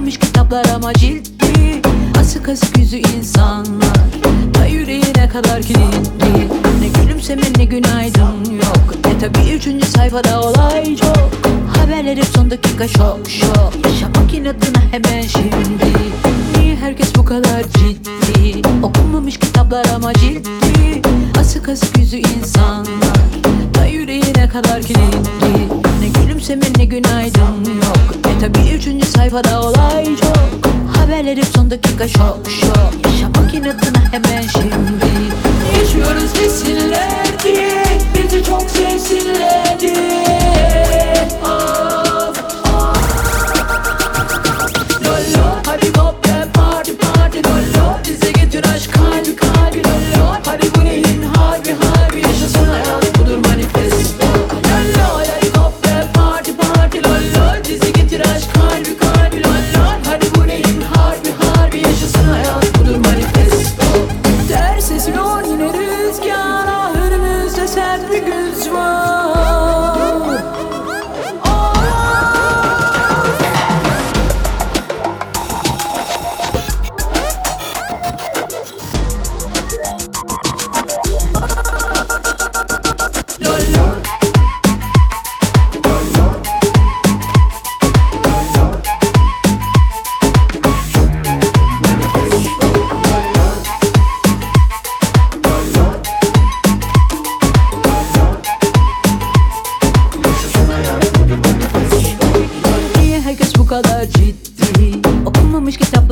Kalmamış kitaplar ama ciddi. Asık asık yüzü insanlar. Ta yüreğine kadar kilitli. Ne gülümseme ne günaydın yok. E tabi üçüncü sayfada olay çok. Haberler hep son dakika şok şok. Yaşamak inadına hemen şimdi. Niye herkes bu kadar ciddi? Okunmamış kitaplar ama ciddi. Asık asık yüzü insanlar. Ta yüreğine kadar kilitli. Ne gülümseme ne günaydın yok tabi üçüncü sayfada olay çok. Haberleri son dakika şok şok. Yaşamak inadına hemen şimdi. Yaşıyoruz desinler diye. Bizi çok sevsinler diye. Of. Lolo Hadi hop gel party party. Lolo Bize getir aşk. Kalbi kalbi Lolo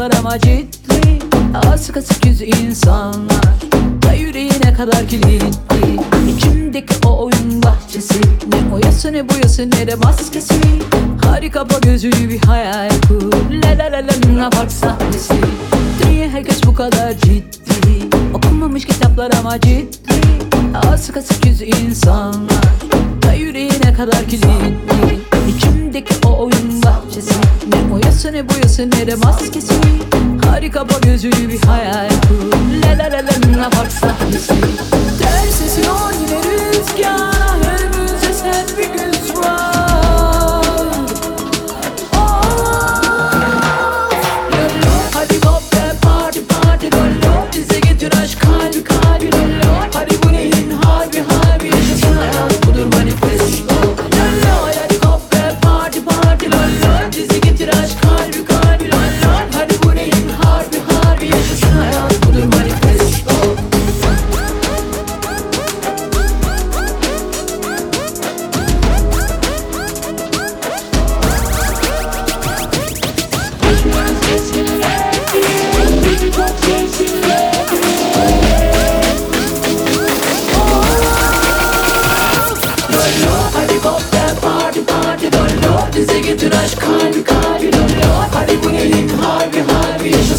Kitaplar ama ciddi. Asık asık yüzü insanlar. Da yüreğine kadar kilitli. İçimdeki o oyun bahçesi. Ne oyası ne boyası ne de maskesi. Harika bu gözlü bir hayal kur La la la la luna park sahnesi. Niye herkes bu kadar ciddi. Okunmamış kitaplar ama ciddi. Asık asık yüzü insanlar. Da yüreğine kadar kilitli İçimdeki o oyun bahçesi. Ne oyası ne boyası ne de maskesi? Harika bu gözlü bir hayal kur. La la la la luna park sahnesi hop gel party party dolo Bize getir aşk kalbi kalbi dolo Hadi bu neyin harbi harbi. Yaşasın